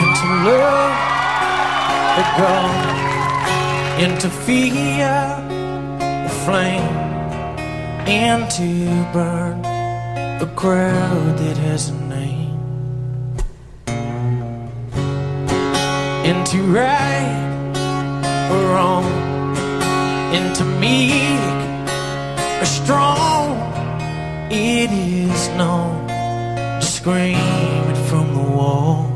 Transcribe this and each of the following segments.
into love the gone into fear the flame and to burn the crowd that has a name. Into right or wrong into meek a strong it is known screaming from the wall.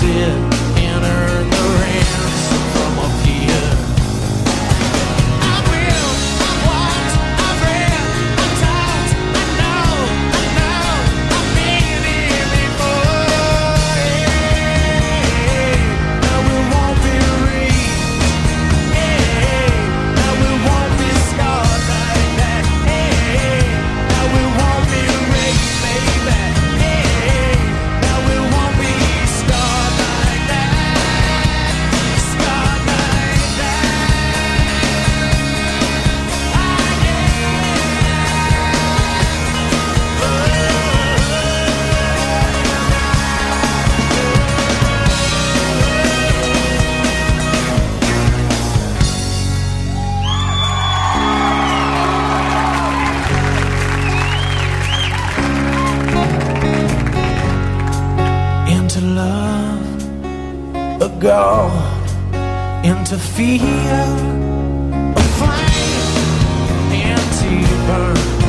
sin. to love, a God interfere, a flame and to burn.